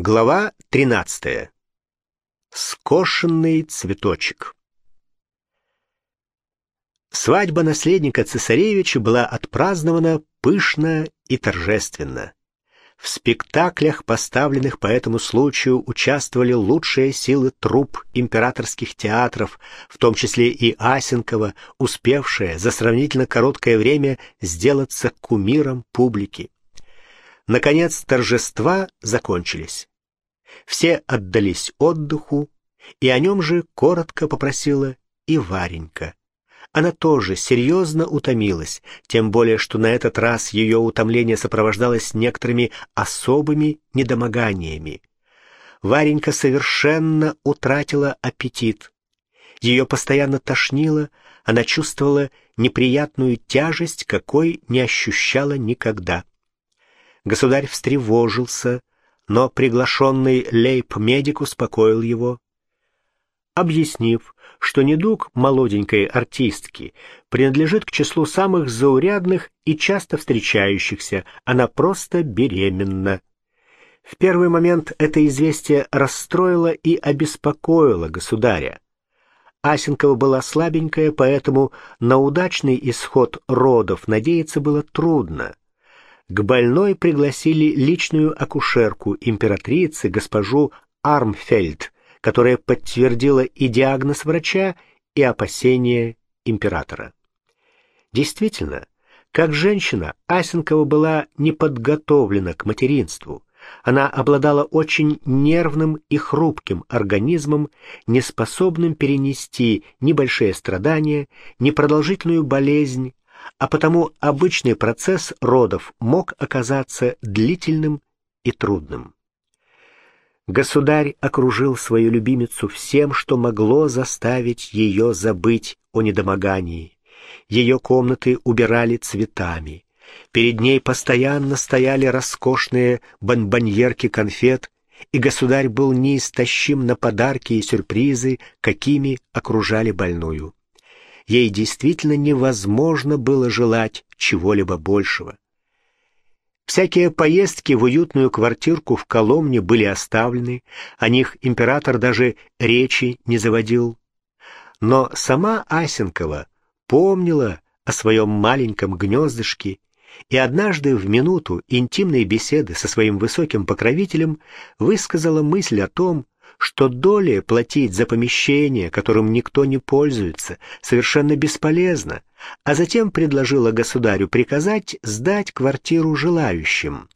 Глава 13. Скошенный цветочек. Свадьба наследника цесаревича была отпразднована пышно и торжественно. В спектаклях, поставленных по этому случаю, участвовали лучшие силы труп императорских театров, в том числе и Асенкова, успевшая за сравнительно короткое время сделаться кумиром публики. Наконец торжества закончились. Все отдались отдыху, и о нем же коротко попросила и Варенька. Она тоже серьезно утомилась, тем более, что на этот раз ее утомление сопровождалось некоторыми особыми недомоганиями. Варенька совершенно утратила аппетит. Ее постоянно тошнило, она чувствовала неприятную тяжесть, какой не ощущала никогда. Государь встревожился, но приглашенный лейб-медик успокоил его, объяснив, что недуг молоденькой артистки принадлежит к числу самых заурядных и часто встречающихся, она просто беременна. В первый момент это известие расстроило и обеспокоило государя. Асенкова была слабенькая, поэтому на удачный исход родов надеяться было трудно. К больной пригласили личную акушерку императрицы, госпожу Армфельд, которая подтвердила и диагноз врача, и опасения императора. Действительно, как женщина, Асенкова была не подготовлена к материнству. Она обладала очень нервным и хрупким организмом, неспособным перенести ни большие страдания, ни продолжительную болезнь, а потому обычный процесс родов мог оказаться длительным и трудным. Государь окружил свою любимицу всем, что могло заставить ее забыть о недомогании. Ее комнаты убирали цветами. Перед ней постоянно стояли роскошные бонбоньерки конфет, и государь был неистощим на подарки и сюрпризы, какими окружали больную ей действительно невозможно было желать чего-либо большего. Всякие поездки в уютную квартирку в Коломне были оставлены, о них император даже речи не заводил. Но сама Асенкова помнила о своем маленьком гнездышке и однажды в минуту интимной беседы со своим высоким покровителем высказала мысль о том, что доли платить за помещение, которым никто не пользуется, совершенно бесполезно, а затем предложила государю приказать сдать квартиру желающим.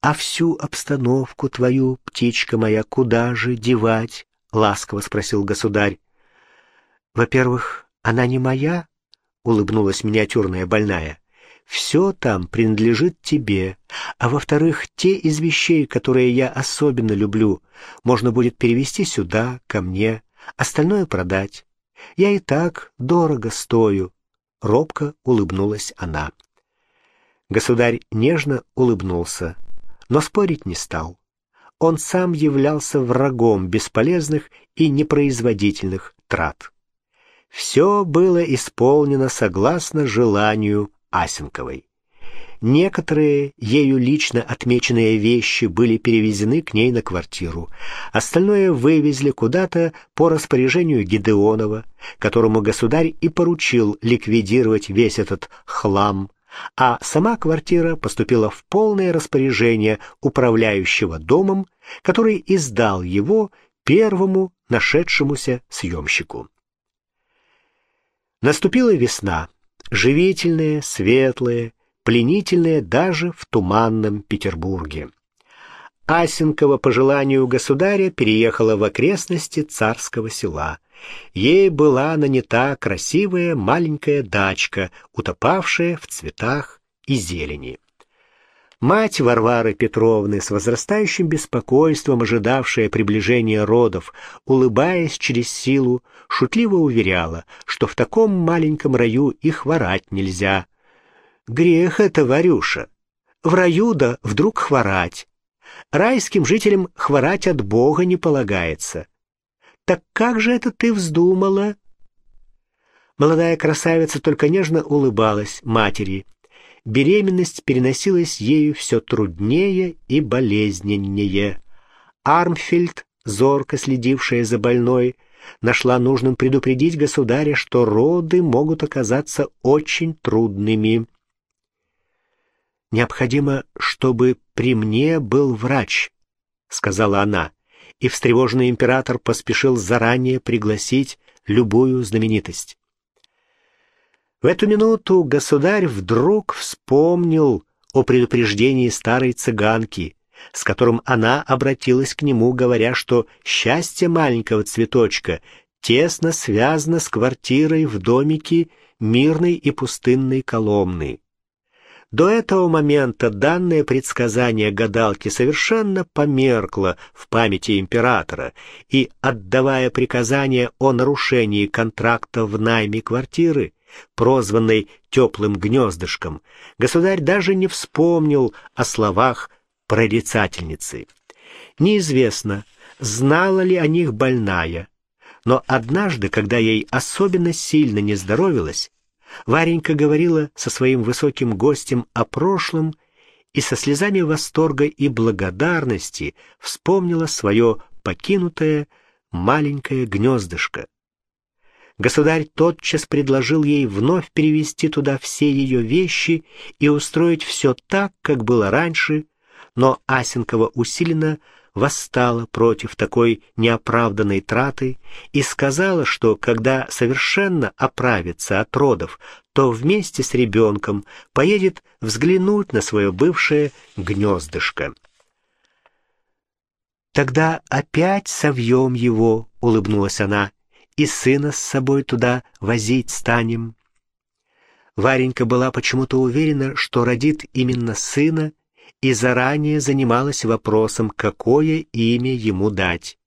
«А всю обстановку твою, птичка моя, куда же девать?» — ласково спросил государь. «Во-первых, она не моя», — улыбнулась миниатюрная больная. Все там принадлежит тебе. А во-вторых, те из вещей, которые я особенно люблю, можно будет перевести сюда, ко мне, остальное продать. Я и так дорого стою. Робко улыбнулась она. Государь нежно улыбнулся, но спорить не стал. Он сам являлся врагом бесполезных и непроизводительных трат. Все было исполнено согласно желанию Асенковой. Некоторые ею лично отмеченные вещи были перевезены к ней на квартиру, остальное вывезли куда-то по распоряжению Гедеонова, которому государь и поручил ликвидировать весь этот хлам, а сама квартира поступила в полное распоряжение управляющего домом, который издал его первому нашедшемуся съемщику. Наступила весна, живительные, светлые, пленительные даже в туманном Петербурге. Асенкова по желанию государя переехала в окрестности царского села. Ей была нанята красивая маленькая дачка, утопавшая в цветах и зелени. Мать Варвары Петровны, с возрастающим беспокойством ожидавшая приближения родов, улыбаясь через силу, шутливо уверяла, что в таком маленьком раю и хворать нельзя. Грех это, Варюша. В раю да вдруг хворать. Райским жителям хворать от Бога не полагается. Так как же это ты вздумала? Молодая красавица только нежно улыбалась матери. Беременность переносилась ею все труднее и болезненнее. Армфельд, зорко следившая за больной, нашла нужным предупредить государя, что роды могут оказаться очень трудными. «Необходимо, чтобы при мне был врач», — сказала она, и встревоженный император поспешил заранее пригласить любую знаменитость. В эту минуту государь вдруг вспомнил о предупреждении старой цыганки, с которым она обратилась к нему, говоря, что счастье маленького цветочка тесно связано с квартирой в домике мирной и пустынной Коломны. До этого момента данное предсказание гадалки совершенно померкло в памяти императора, и, отдавая приказание о нарушении контракта в найме квартиры, прозванной «теплым гнездышком», государь даже не вспомнил о словах прорицательницы. Неизвестно, знала ли о них больная, но однажды, когда ей особенно сильно не здоровилось, Варенька говорила со своим высоким гостем о прошлом и со слезами восторга и благодарности вспомнила свое покинутое маленькое гнездышко. Государь тотчас предложил ей вновь перевести туда все ее вещи и устроить все так, как было раньше, но Асенкова усиленно восстала против такой неоправданной траты и сказала, что когда совершенно оправится от родов, то вместе с ребенком поедет взглянуть на свое бывшее гнездышко. «Тогда опять совьем его», — улыбнулась она, — «и сына с собой туда возить станем». Варенька была почему-то уверена, что родит именно сына, и заранее занималась вопросом, какое имя ему дать.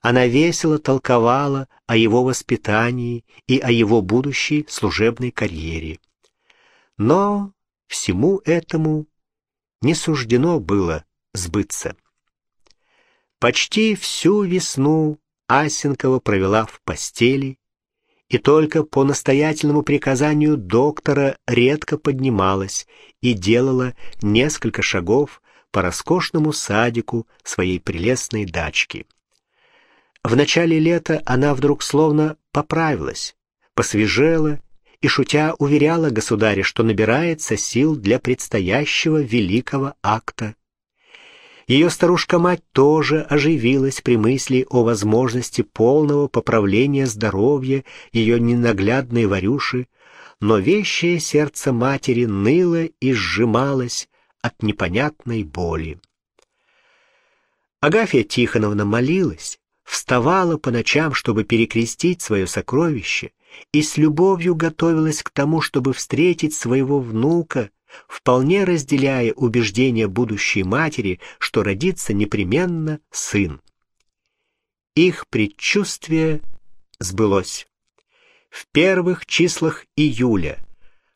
Она весело толковала о его воспитании и о его будущей служебной карьере. Но всему этому не суждено было сбыться. Почти всю весну Асенкова провела в постели, и только по настоятельному приказанию доктора редко поднималась и делала несколько шагов по роскошному садику своей прелестной дачки. В начале лета она вдруг словно поправилась, посвежела и, шутя, уверяла государя, что набирается сил для предстоящего великого акта ее старушка-мать тоже оживилась при мысли о возможности полного поправления здоровья ее ненаглядной Варюши, но вещее сердце матери ныло и сжималось от непонятной боли. Агафья Тихоновна молилась, вставала по ночам, чтобы перекрестить свое сокровище, и с любовью готовилась к тому, чтобы встретить своего внука, вполне разделяя убеждения будущей матери, что родится непременно сын. Их предчувствие сбылось. В первых числах июля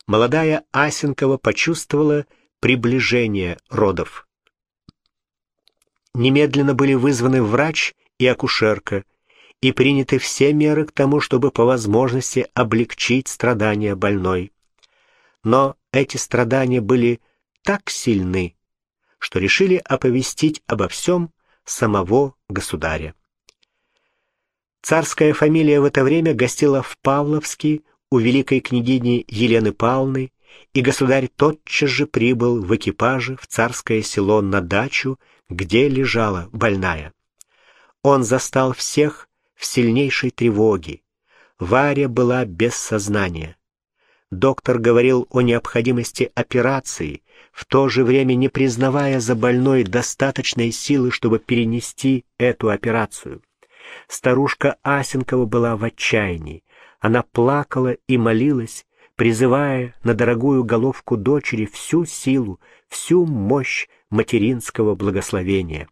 молодая Асенкова почувствовала приближение родов. Немедленно были вызваны врач и акушерка, и приняты все меры к тому, чтобы по возможности облегчить страдания больной. Но эти страдания были так сильны, что решили оповестить обо всем самого государя. Царская фамилия в это время гостила в Павловске у великой княгини Елены Павловны, и государь тотчас же прибыл в экипаже в царское село на дачу, где лежала больная. Он застал всех в сильнейшей тревоге. Варя была без сознания доктор говорил о необходимости операции, в то же время не признавая за больной достаточной силы, чтобы перенести эту операцию. Старушка Асенкова была в отчаянии. Она плакала и молилась, призывая на дорогую головку дочери всю силу, всю мощь материнского благословения.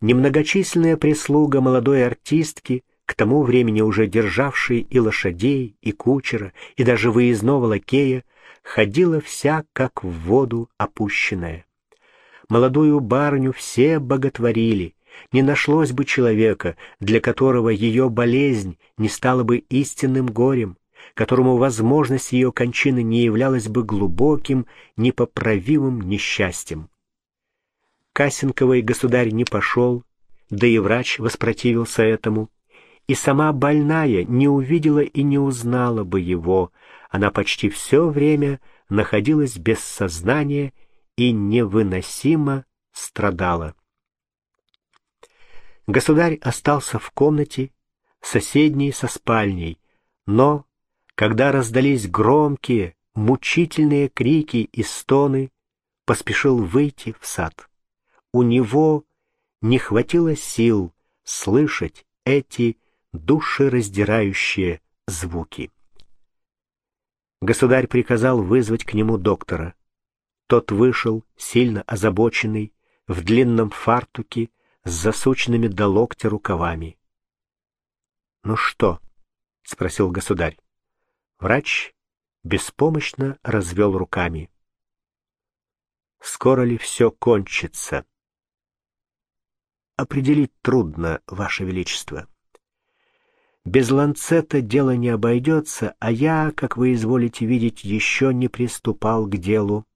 Немногочисленная прислуга молодой артистки — к тому времени уже державший и лошадей, и кучера, и даже выездного лакея, ходила вся как в воду опущенная. Молодую барыню все боготворили, не нашлось бы человека, для которого ее болезнь не стала бы истинным горем, которому возможность ее кончины не являлась бы глубоким, непоправимым несчастьем. Касенковой государь не пошел, да и врач воспротивился этому, и сама больная не увидела и не узнала бы его, она почти все время находилась без сознания и невыносимо страдала. Государь остался в комнате, соседней со спальней, но, когда раздались громкие, мучительные крики и стоны, поспешил выйти в сад. У него не хватило сил слышать эти душераздирающие звуки. Государь приказал вызвать к нему доктора. Тот вышел, сильно озабоченный, в длинном фартуке, с засученными до локтя рукавами. «Ну что?» — спросил государь. Врач беспомощно развел руками. «Скоро ли все кончится?» «Определить трудно, Ваше Величество. Без ланцета дело не обойдется, а я, как вы изволите видеть, еще не приступал к делу.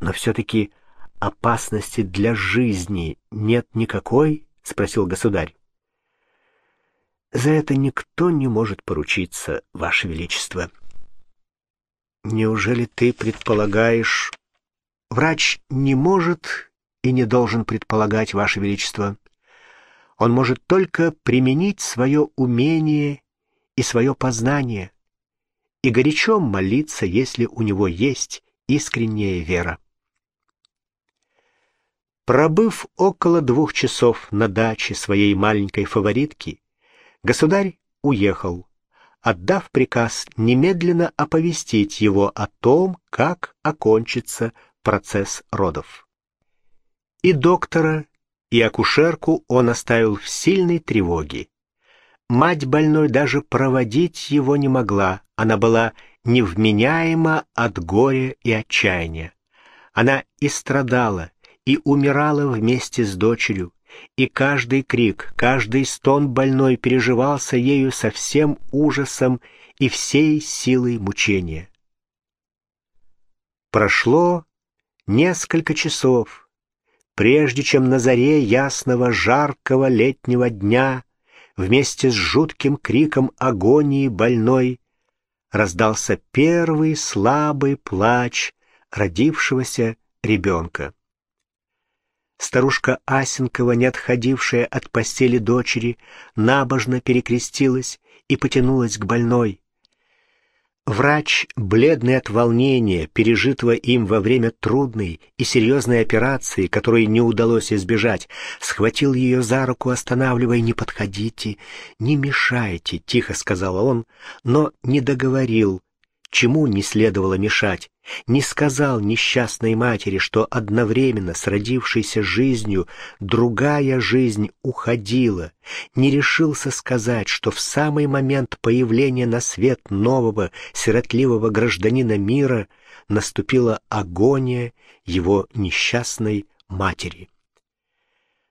Но все-таки опасности для жизни нет никакой?» — спросил государь. За это никто не может поручиться, Ваше Величество. Неужели ты предполагаешь... Врач не может и не должен предполагать, Ваше Величество. Он может только применить свое умение и свое познание и горячо молиться, если у него есть искренняя вера. Пробыв около двух часов на даче своей маленькой фаворитки, Государь уехал, отдав приказ немедленно оповестить его о том, как окончится процесс родов. И доктора, и акушерку он оставил в сильной тревоге. Мать больной даже проводить его не могла, она была невменяема от горя и отчаяния. Она и страдала, и умирала вместе с дочерью, и каждый крик, каждый стон больной переживался ею со всем ужасом и всей силой мучения. Прошло несколько часов, прежде чем на заре ясного жаркого летнего дня вместе с жутким криком агонии больной раздался первый слабый плач родившегося ребенка. Старушка Асенкова, не отходившая от постели дочери, набожно перекрестилась и потянулась к больной. Врач, бледный от волнения, пережитого им во время трудной и серьезной операции, которой не удалось избежать, схватил ее за руку, останавливая «Не подходите, не мешайте», — тихо сказал он, но не договорил, чему не следовало мешать, не сказал несчастной матери, что одновременно с родившейся жизнью другая жизнь уходила, не решился сказать, что в самый момент появления на свет нового сиротливого гражданина мира наступила агония его несчастной матери.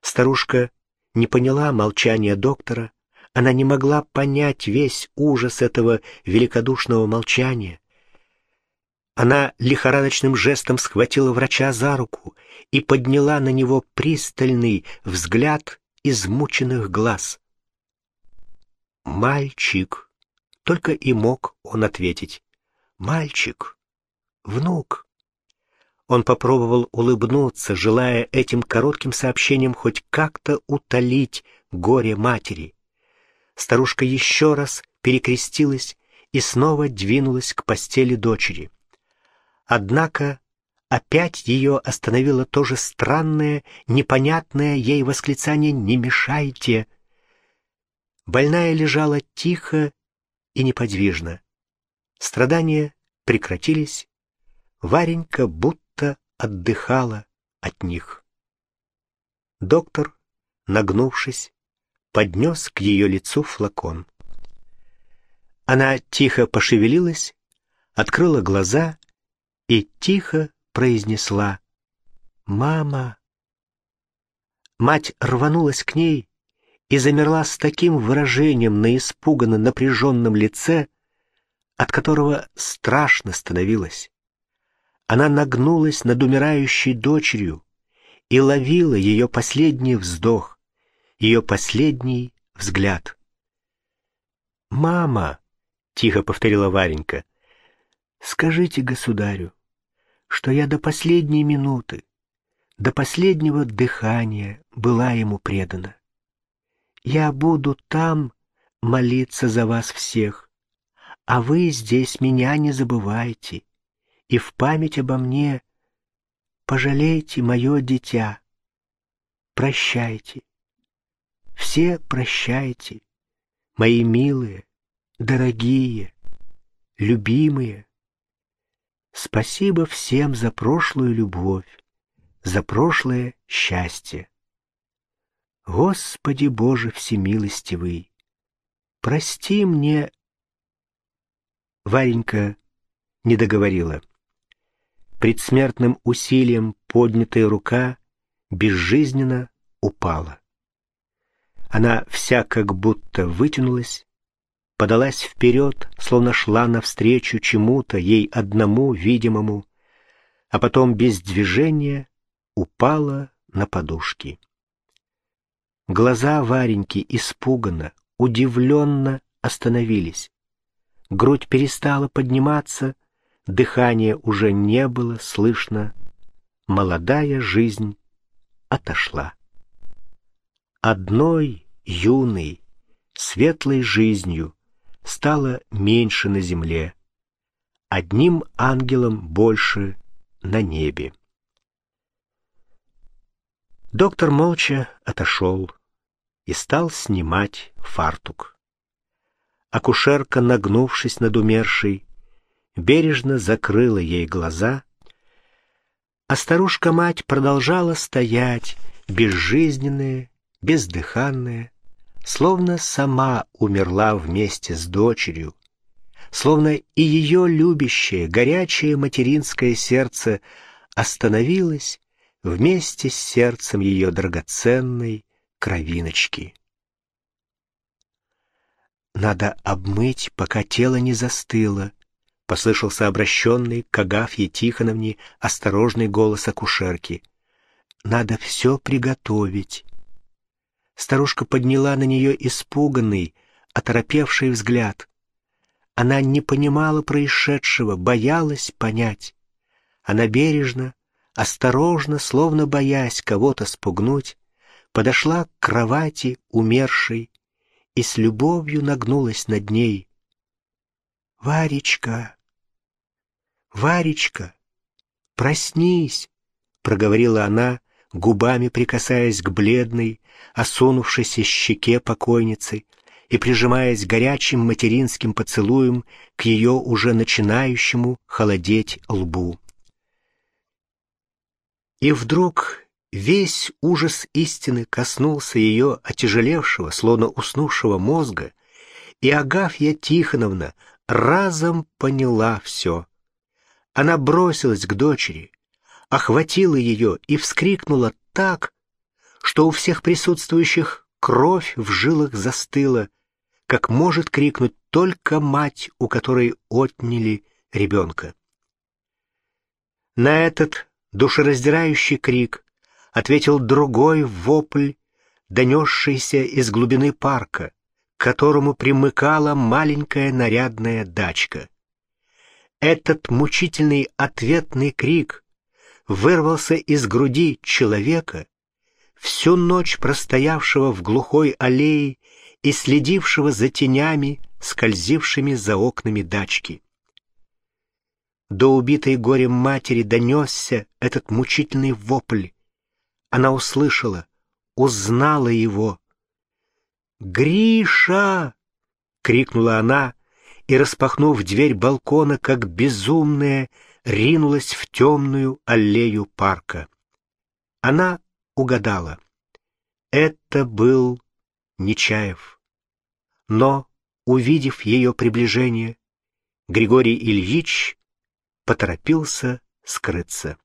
Старушка не поняла молчания доктора, она не могла понять весь ужас этого великодушного молчания. Она лихорадочным жестом схватила врача за руку и подняла на него пристальный взгляд измученных глаз. «Мальчик!» — только и мог он ответить. «Мальчик! Внук!» Он попробовал улыбнуться, желая этим коротким сообщением хоть как-то утолить горе матери. Старушка еще раз перекрестилась и снова двинулась к постели дочери. Однако опять ее остановило то же странное, непонятное ей восклицание «Не мешайте!». Больная лежала тихо и неподвижно. Страдания прекратились, Варенька будто отдыхала от них. Доктор, нагнувшись, поднес к ее лицу флакон. Она тихо пошевелилась, открыла глаза и тихо произнесла «Мама». Мать рванулась к ней и замерла с таким выражением на испуганно напряженном лице, от которого страшно становилось. Она нагнулась над умирающей дочерью и ловила ее последний вздох, ее последний взгляд. «Мама!» — тихо повторила Варенька. «Скажите государю, что я до последней минуты, до последнего дыхания была ему предана. Я буду там молиться за вас всех, а вы здесь меня не забывайте, и в память обо мне пожалейте мое дитя. Прощайте. Все прощайте, мои милые, дорогие, любимые. Спасибо всем за прошлую любовь, за прошлое счастье. Господи Боже всемилостивый, прости мне... Варенька не договорила. Предсмертным усилием поднятая рука безжизненно упала. Она вся как будто вытянулась, подалась вперед, словно шла навстречу чему-то, ей одному видимому, а потом без движения упала на подушки. Глаза Вареньки испуганно, удивленно остановились. Грудь перестала подниматься, дыхания уже не было слышно. Молодая жизнь отошла. Одной юной, светлой жизнью стало меньше на земле, одним ангелом больше на небе. Доктор молча отошел и стал снимать фартук. Акушерка, нагнувшись над умершей, бережно закрыла ей глаза, а старушка-мать продолжала стоять, безжизненная, бездыханная, словно сама умерла вместе с дочерью, словно и ее любящее, горячее материнское сердце остановилось вместе с сердцем ее драгоценной кровиночки. «Надо обмыть, пока тело не застыло», — послышался обращенный к Агафье Тихоновне осторожный голос акушерки. «Надо все приготовить». Старушка подняла на нее испуганный, оторопевший взгляд. Она не понимала происшедшего, боялась понять. Она бережно, осторожно, словно боясь кого-то спугнуть, подошла к кровати умершей и с любовью нагнулась над ней. «Варечка! Варечка! Проснись!» — проговорила она, губами прикасаясь к бледной, осунувшейся щеке покойницы и прижимаясь горячим материнским поцелуем к ее уже начинающему холодеть лбу. И вдруг весь ужас истины коснулся ее отяжелевшего, словно уснувшего мозга, и Агафья Тихоновна разом поняла все. Она бросилась к дочери, охватила ее и вскрикнула так, что у всех присутствующих кровь в жилах застыла, как может крикнуть только мать, у которой отняли ребенка. На этот душераздирающий крик ответил другой вопль, донесшийся из глубины парка, к которому примыкала маленькая нарядная дачка. Этот мучительный ответный крик вырвался из груди человека, всю ночь простоявшего в глухой аллее и следившего за тенями, скользившими за окнами дачки. До убитой горем матери донесся этот мучительный вопль. Она услышала, узнала его. «Гриша!» — крикнула она, и, распахнув дверь балкона, как безумная, ринулась в темную аллею парка. Она угадала. Это был Нечаев. Но, увидев ее приближение, Григорий Ильич поторопился скрыться.